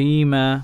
فيما